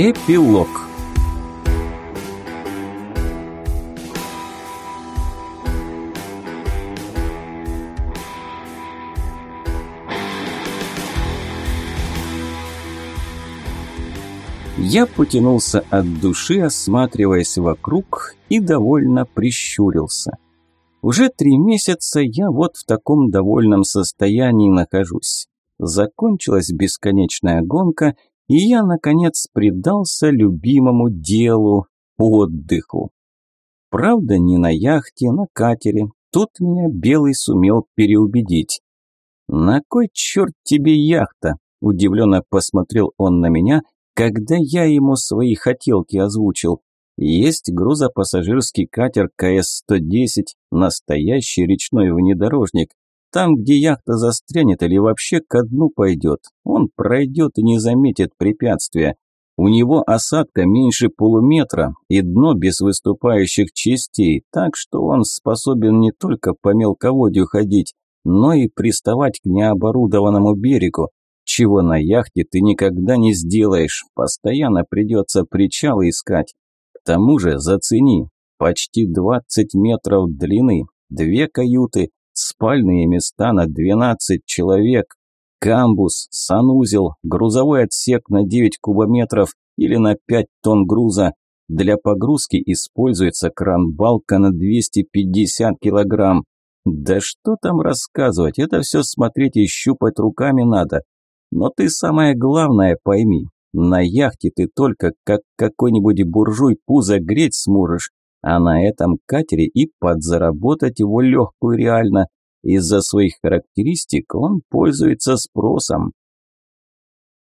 Эпилог Я потянулся от души, осматриваясь вокруг, и довольно прищурился. Уже три месяца я вот в таком довольном состоянии нахожусь. Закончилась бесконечная гонка, и я, наконец, предался любимому делу – отдыху. Правда, не на яхте, на катере. Тут меня Белый сумел переубедить. «На кой черт тебе яхта?» – удивленно посмотрел он на меня – когда я ему свои хотелки озвучил. Есть грузопассажирский катер КС-110, настоящий речной внедорожник. Там, где яхта застрянет или вообще ко дну пойдет, он пройдет и не заметит препятствия. У него осадка меньше полуметра и дно без выступающих частей, так что он способен не только по мелководью ходить, но и приставать к необорудованному берегу чего на яхте ты никогда не сделаешь, постоянно придется причалы искать. К тому же, зацени, почти 20 метров длины, две каюты, спальные места на 12 человек, камбус, санузел, грузовой отсек на 9 кубометров или на 5 тонн груза. Для погрузки используется кран-балка на 250 килограмм. Да что там рассказывать, это все смотреть и щупать руками надо. Но ты самое главное пойми, на яхте ты только как какой-нибудь буржуй пузо греть сможешь, а на этом катере и подзаработать его легкую реально. Из-за своих характеристик он пользуется спросом.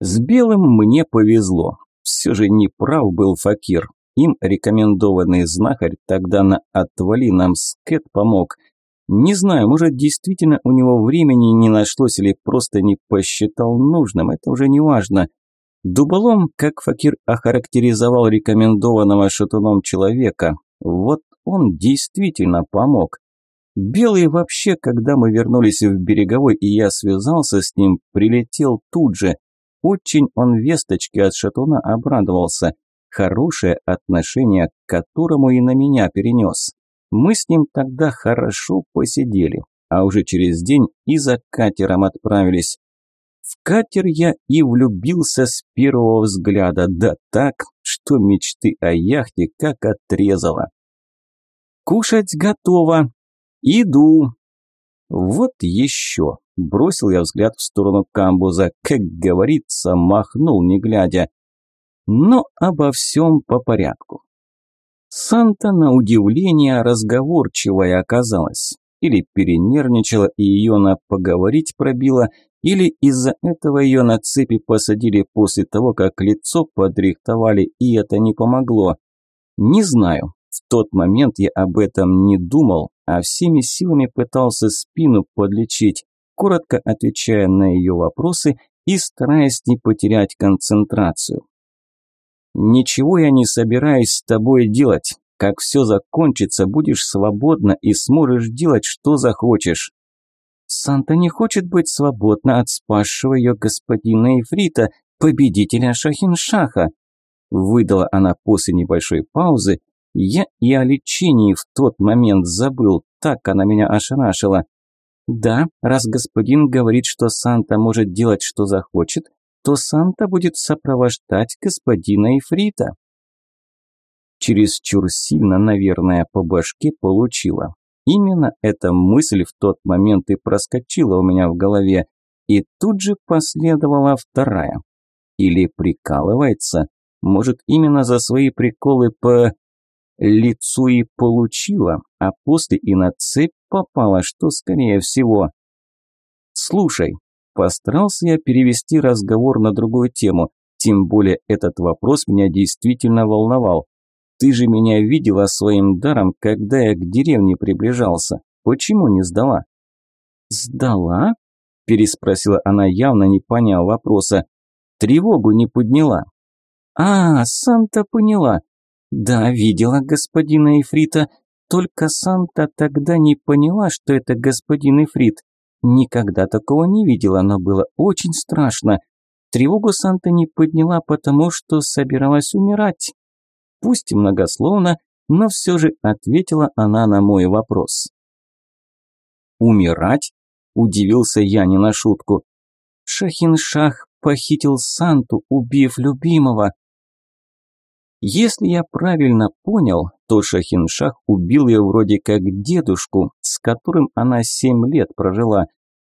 С белым мне повезло. Все же не прав был Факир. Им рекомендованный знахарь тогда на «отвали нам скет» помог – не знаю, может, действительно у него времени не нашлось или просто не посчитал нужным, это уже не важно. Дуболом, как Факир охарактеризовал рекомендованного шатуном человека, вот он действительно помог. Белый вообще, когда мы вернулись в береговой и я связался с ним, прилетел тут же. Очень он весточки от шатуна обрадовался. Хорошее отношение к которому и на меня перенес. Мы с ним тогда хорошо посидели, а уже через день и за катером отправились. В катер я и влюбился с первого взгляда, да так, что мечты о яхте как отрезало. «Кушать готово. Иду». Вот еще. Бросил я взгляд в сторону камбуза, как говорится, махнул не глядя. Но обо всем по порядку. Санта, на удивление, разговорчивая оказалась. Или перенервничала и ее на поговорить пробила, или из-за этого ее на цепи посадили после того, как лицо подрихтовали, и это не помогло. Не знаю, в тот момент я об этом не думал, а всеми силами пытался спину подлечить, коротко отвечая на ее вопросы и стараясь не потерять концентрацию. «Ничего я не собираюсь с тобой делать. Как все закончится, будешь свободна и сможешь делать, что захочешь». «Санта не хочет быть свободна от спасшего ее господина Ифрита, победителя Шахиншаха», выдала она после небольшой паузы. Я и о лечении в тот момент забыл, так она меня ошарашила. «Да, раз господин говорит, что Санта может делать, что захочет, то Санта будет сопровождать господина Ифрита. Чересчур сильно, наверное, по башке получила. Именно эта мысль в тот момент и проскочила у меня в голове, и тут же последовала вторая. Или прикалывается, может, именно за свои приколы по лицу и получила, а после и на цепь попала, что скорее всего. Слушай, Постарался я перевести разговор на другую тему, тем более этот вопрос меня действительно волновал. Ты же меня видела своим даром, когда я к деревне приближался. Почему не сдала? Сдала? Переспросила она, явно не поняв вопроса. Тревогу не подняла. А, Санта поняла. Да, видела господина Ифрита, только Санта тогда не поняла, что это господин Ифрит. Никогда такого не видела, но было очень страшно. Тревогу Санта не подняла, потому что собиралась умирать. Пусть многословно, но все же ответила она на мой вопрос. «Умирать?» – удивился я не на шутку. «Шахиншах похитил Санту, убив любимого». Если я правильно понял, то Шахиншах убил ее вроде как дедушку, с которым она семь лет прожила.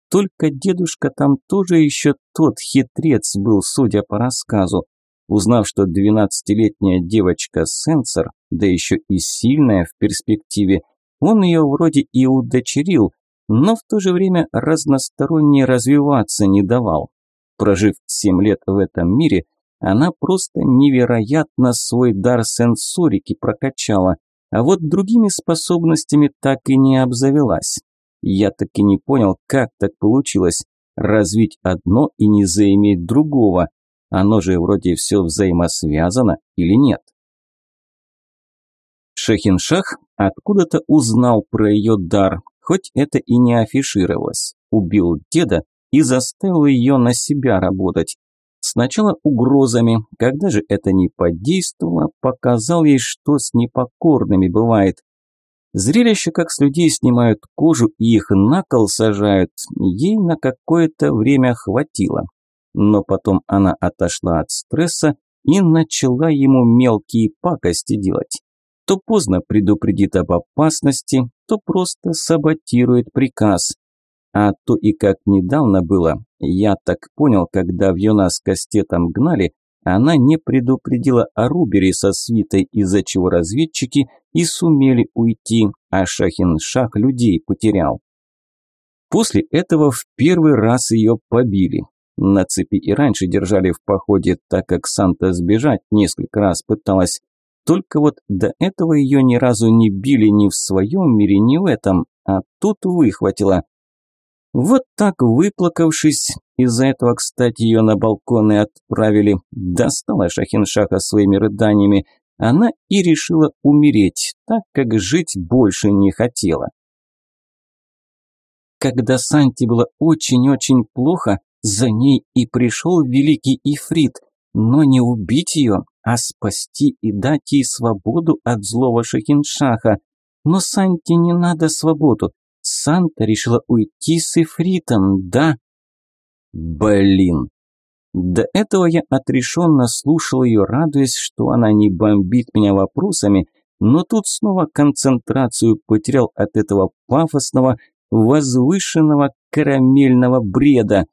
Только дедушка там тоже еще тот хитрец был, судя по рассказу. Узнав, что двенадцатилетняя девочка сенсор, да еще и сильная в перспективе, он ее вроде и удочерил, но в то же время разносторонне развиваться не давал. Прожив семь лет в этом мире, она просто невероятно свой дар сенсорики прокачала, а вот другими способностями так и не обзавелась. Я так и не понял, как так получилось развить одно и не заиметь другого. Оно же вроде все взаимосвязано или нет? Шахиншах откуда-то узнал про ее дар, хоть это и не афишировалось. Убил деда и заставил ее на себя работать. Сначала угрозами, когда же это не подействовало, показал ей, что с непокорными бывает. Зрелище, как с людей снимают кожу и их на кол сажают, ей на какое-то время хватило. Но потом она отошла от стресса и начала ему мелкие пакости делать то поздно предупредит об опасности, то просто саботирует приказ. А то и как недавно было, я так понял, когда в Вьона с Кастетом гнали, она не предупредила о Рубере со свитой, из-за чего разведчики и сумели уйти, а Шахин-Шах людей потерял. После этого в первый раз ее побили. На цепи и раньше держали в походе, так как Санта сбежать несколько раз пыталась, только вот до этого ее ни разу не били ни в своем мире, ни в этом, а тут выхватило. Вот так выплакавшись, из-за этого, кстати, ее на балконы отправили, достала Шахиншаха своими рыданиями, она и решила умереть, так как жить больше не хотела. Когда Санте было очень-очень плохо, за ней и пришел великий Ифрит, но не убить ее, а спасти и дать ей свободу от злого Шахиншаха. Но Санте не надо свободу. Санта решила уйти с Эфритом, да? Блин. До этого я отрешенно слушал ее, радуясь, что она не бомбит меня вопросами, но тут снова концентрацию потерял от этого пафосного, возвышенного карамельного бреда.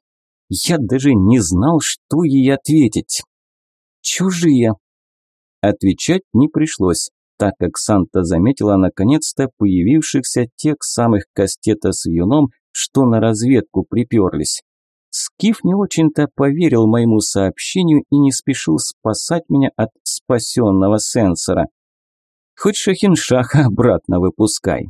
Я даже не знал, что ей ответить. «Чужие», Отвечать не пришлось, так как Санта заметила наконец-то появившихся тех самых кастета с вьюном, что на разведку приперлись. Скиф не очень-то поверил моему сообщению и не спешил спасать меня от спасенного сенсора. Хоть Шахиншаха обратно выпускай.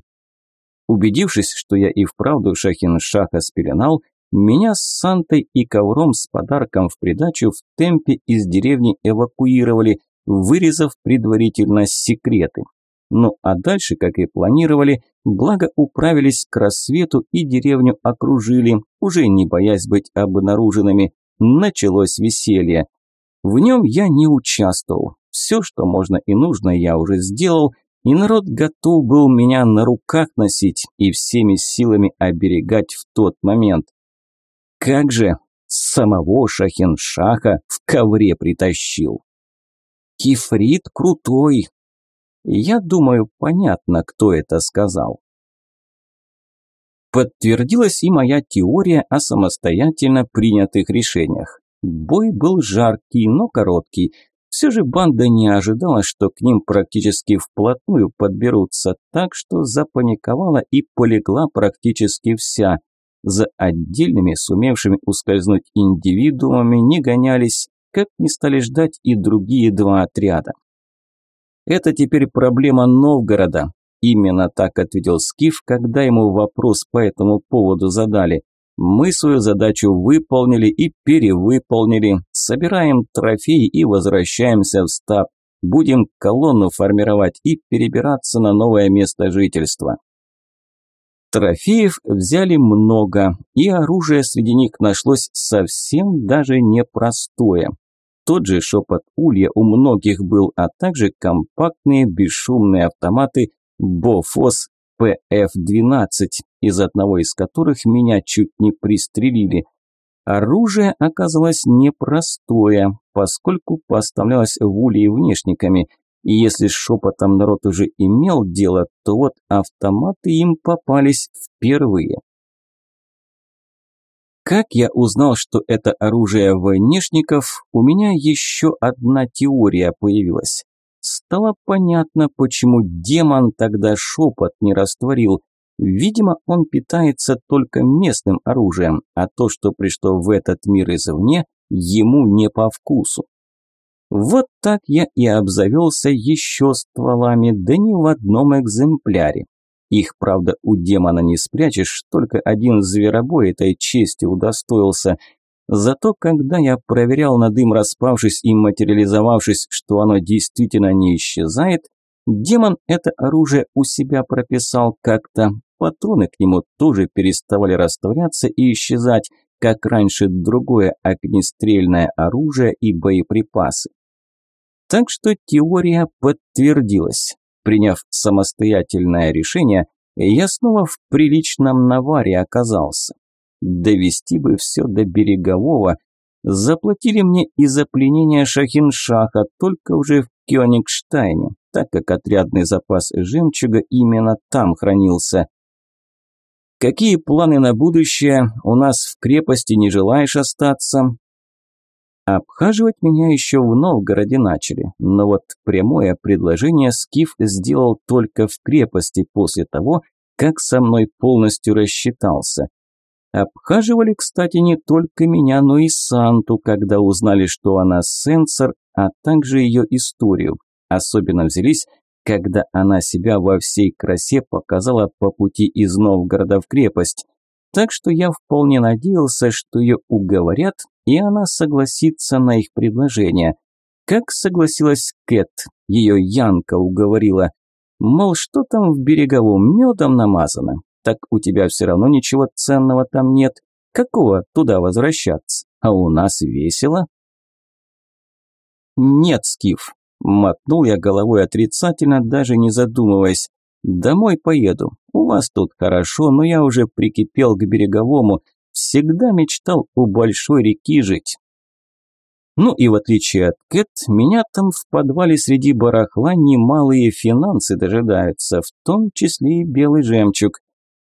Убедившись, что я и вправду Шахиншаха спеленал, меня с Сантой и ковром с подарком в придачу в темпе из деревни эвакуировали, вырезав предварительно секреты. Ну а дальше, как и планировали, благо управились к рассвету и деревню окружили, уже не боясь быть обнаруженными. Началось веселье. В нем я не участвовал. Все, что можно и нужно, я уже сделал, и народ готов был меня на руках носить и всеми силами оберегать в тот момент. Как же самого Шахиншаха в ковре притащил. Кифрит крутой. Я думаю, понятно, кто это сказал. Подтвердилась и моя теория о самостоятельно принятых решениях. Бой был жаркий, но короткий. Все же банда не ожидала, что к ним практически вплотную подберутся, так что запаниковала и полегла практически вся. За отдельными, сумевшими ускользнуть индивидуумами не гонялись, как не стали ждать и другие два отряда. Это теперь проблема Новгорода. Именно так ответил Скиф, когда ему вопрос по этому поводу задали. Мы свою задачу выполнили и перевыполнили. Собираем трофеи и возвращаемся в стаб. Будем колонну формировать и перебираться на новое место жительства. Трофеев взяли много, и оружие среди них нашлось совсем даже непростое. Тот же шепот улья у многих был, а также компактные бесшумные автоматы Бофос ПФ-12, из одного из которых меня чуть не пристрелили. Оружие оказалось непростое, поскольку поставлялось в улье внешниками, и если с шепотом народ уже имел дело, то вот автоматы им попались впервые. Как я узнал, что это оружие внешников, у меня еще одна теория появилась. Стало понятно, почему демон тогда шепот не растворил. Видимо, он питается только местным оружием, а то, что пришло в этот мир извне, ему не по вкусу. Вот так я и обзавелся еще стволами, да не в одном экземпляре. Их, правда, у демона не спрячешь, только один зверобой этой чести удостоился. Зато когда я проверял на дым, распавшись и материализовавшись, что оно действительно не исчезает, демон это оружие у себя прописал как-то. Патроны к нему тоже переставали растворяться и исчезать, как раньше другое огнестрельное оружие и боеприпасы. Так что теория подтвердилась. Приняв самостоятельное решение, я снова в приличном наваре оказался. Довести бы все до берегового. Заплатили мне и за пленение Шахиншаха, только уже в Кёнигштайне, так как отрядный запас жемчуга именно там хранился. «Какие планы на будущее? У нас в крепости не желаешь остаться?» Обхаживать меня еще в Новгороде начали, но вот прямое предложение Скиф сделал только в крепости после того, как со мной полностью рассчитался. Обхаживали, кстати, не только меня, но и Санту, когда узнали, что она сенсор, а также ее историю. Особенно взялись, когда она себя во всей красе показала по пути из Новгорода в крепость. Так что я вполне надеялся, что ее уговорят, и она согласится на их предложение. Как согласилась Кэт, ее Янка уговорила. Мол, что там в береговом медом намазано? Так у тебя все равно ничего ценного там нет. Какого туда возвращаться? А у нас весело. Нет, Скиф, мотнул я головой отрицательно, даже не задумываясь. Домой поеду. У вас тут хорошо, но я уже прикипел к береговому. Всегда мечтал у большой реки жить. Ну и в отличие от Кэт, меня там в подвале среди барахла немалые финансы дожидаются, в том числе и белый жемчуг.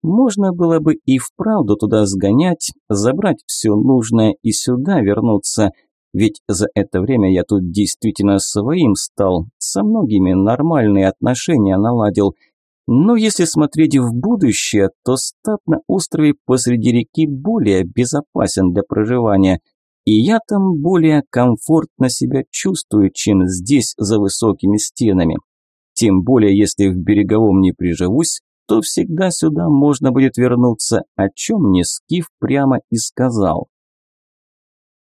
Можно было бы и вправду туда сгонять, забрать все нужное и сюда вернуться, ведь за это время я тут действительно своим стал, со многими нормальные отношения наладил – но если смотреть в будущее, то стаб на острове посреди реки более безопасен для проживания, и я там более комфортно себя чувствую, чем здесь за высокими стенами. Тем более, если в береговом не приживусь, то всегда сюда можно будет вернуться, о чем мне Скиф прямо и сказал.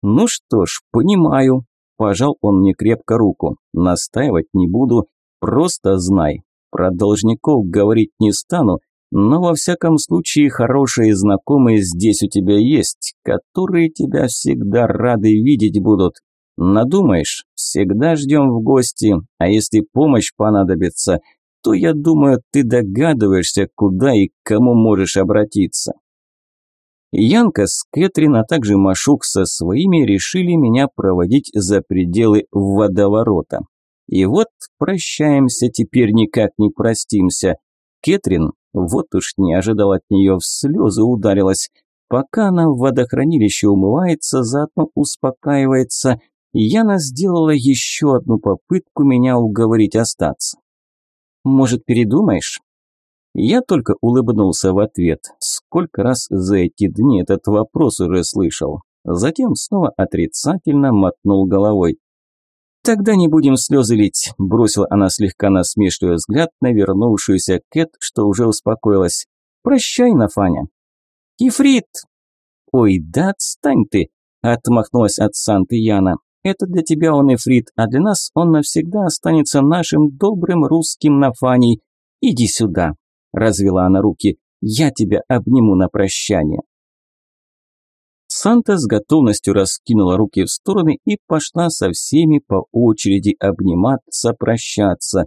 «Ну что ж, понимаю», – пожал он мне крепко руку, – «настаивать не буду, просто знай, про должников говорить не стану, но во всяком случае хорошие знакомые здесь у тебя есть, которые тебя всегда рады видеть будут. Надумаешь, всегда ждем в гости, а если помощь понадобится, то, я думаю, ты догадываешься, куда и к кому можешь обратиться. Янка с Кэтрин, а также Машук со своими решили меня проводить за пределы водоворота. И вот прощаемся, теперь никак не простимся. Кэтрин, вот уж не ожидал от нее, в слезы ударилась. Пока она в водохранилище умывается, заодно успокаивается, Яна сделала еще одну попытку меня уговорить остаться. «Может, передумаешь?» Я только улыбнулся в ответ. Сколько раз за эти дни этот вопрос уже слышал. Затем снова отрицательно мотнул головой. «Тогда не будем слезы лить», – бросила она слегка насмешливый взгляд на вернувшуюся Кэт, что уже успокоилась. «Прощай, Нафаня». «Ифрит!» «Ой, да отстань ты!» – отмахнулась от Санты Яна. «Это для тебя он Ифрит, а для нас он навсегда останется нашим добрым русским Нафаней. Иди сюда!» – развела она руки. Я тебя обниму на прощание». Санта с готовностью раскинула руки в стороны и пошла со всеми по очереди обниматься, прощаться.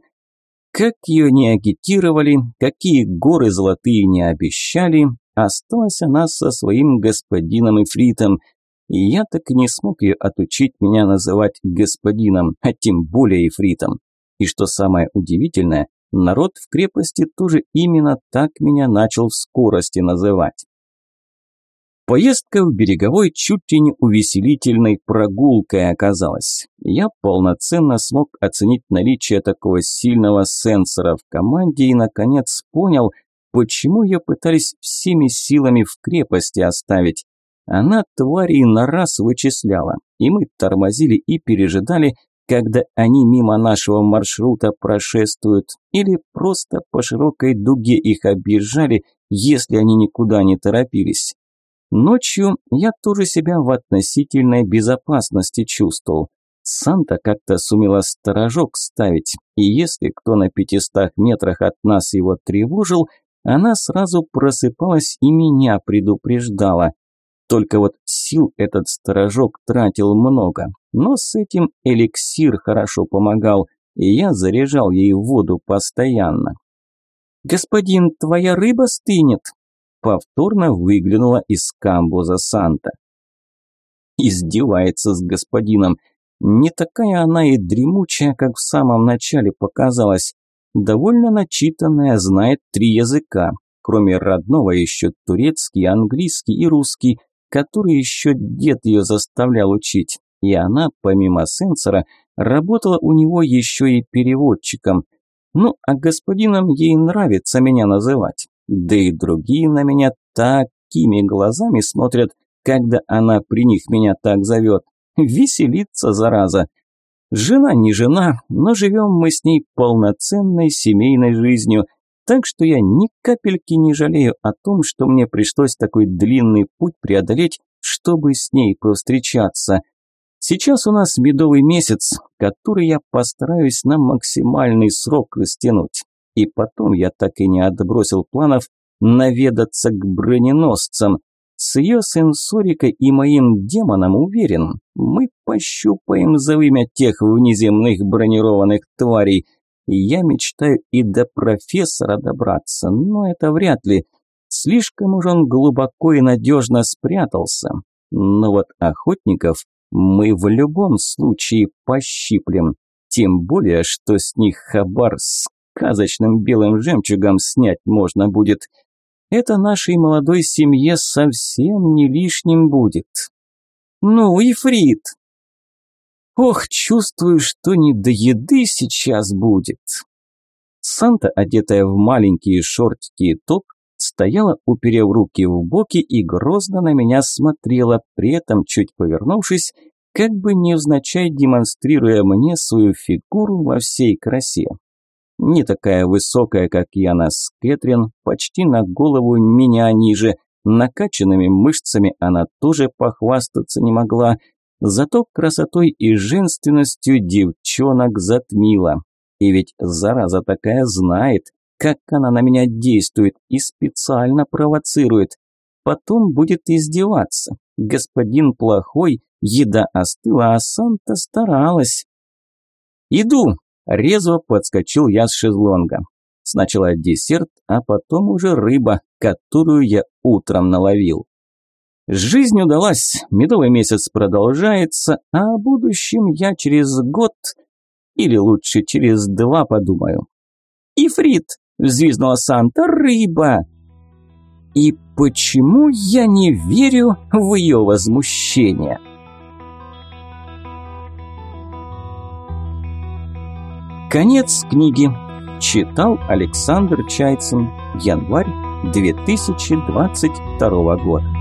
Как ее не агитировали, какие горы золотые не обещали, осталась она со своим господином Ифритом, и я так и не смог ее отучить меня называть господином, а тем более Ифритом. И что самое удивительное, народ в крепости тоже именно так меня начал в скорости называть. Поездка в Береговой чуть ли не увеселительной прогулкой оказалась. Я полноценно смог оценить наличие такого сильного сенсора в команде и, наконец, понял, почему ее пытались всеми силами в крепости оставить. Она тварей на раз вычисляла, и мы тормозили и пережидали, когда они мимо нашего маршрута прошествуют, или просто по широкой дуге их объезжали, если они никуда не торопились. Ночью я тоже себя в относительной безопасности чувствовал. Санта как-то сумела сторожок ставить, и если кто на пятистах метрах от нас его тревожил, она сразу просыпалась и меня предупреждала. Только вот сил этот сторожок тратил много, но с этим эликсир хорошо помогал, и я заряжал ей воду постоянно. «Господин, твоя рыба стынет!» Повторно выглянула из камбуза Санта. Издевается с господином. Не такая она и дремучая, как в самом начале показалось. Довольно начитанная, знает три языка, кроме родного еще турецкий, английский и русский, который еще дед ее заставлял учить. И она, помимо сенсора, работала у него еще и переводчиком. Ну, а господином ей нравится меня называть. Да и другие на меня такими глазами смотрят, когда она при них меня так зовет. Веселится, зараза. Жена не жена, но живем мы с ней полноценной семейной жизнью, так что я ни капельки не жалею о том, что мне пришлось такой длинный путь преодолеть, чтобы с ней повстречаться. Сейчас у нас медовый месяц, который я постараюсь на максимальный срок растянуть. И потом я так и не отбросил планов наведаться к броненосцам. С ее сенсорикой и моим демоном уверен, мы пощупаем за вымя тех внеземных бронированных тварей. Я мечтаю и до профессора добраться, но это вряд ли. Слишком уж он глубоко и надежно спрятался. Но вот охотников мы в любом случае пощиплем. Тем более, что с них хабар с сказочным белым жемчугом снять можно будет. Это нашей молодой семье совсем не лишним будет. Ну, Ифрит! Ох, чувствую, что не до еды сейчас будет. Санта, одетая в маленькие шортики и топ, стояла, уперев руки в боки и грозно на меня смотрела, при этом чуть повернувшись, как бы невзначай демонстрируя мне свою фигуру во всей красе. Не такая высокая, как Яна Скэтрин, почти на голову меня ниже. Накачанными мышцами она тоже похвастаться не могла. Зато красотой и женственностью девчонок затмила. И ведь зараза такая знает, как она на меня действует и специально провоцирует. Потом будет издеваться. Господин плохой, еда остыла, а Санта старалась. «Иду!» Резво подскочил я с шезлонга. Сначала десерт, а потом уже рыба, которую я утром наловил. Жизнь удалась, медовый месяц продолжается, а о будущем я через год, или лучше через два подумаю. «Ифрит!» – взвизгнула Санта. «Рыба!» И почему я не верю в ее возмущение? Конец книги. Читал Александр Чайцин. Январь 2022 года.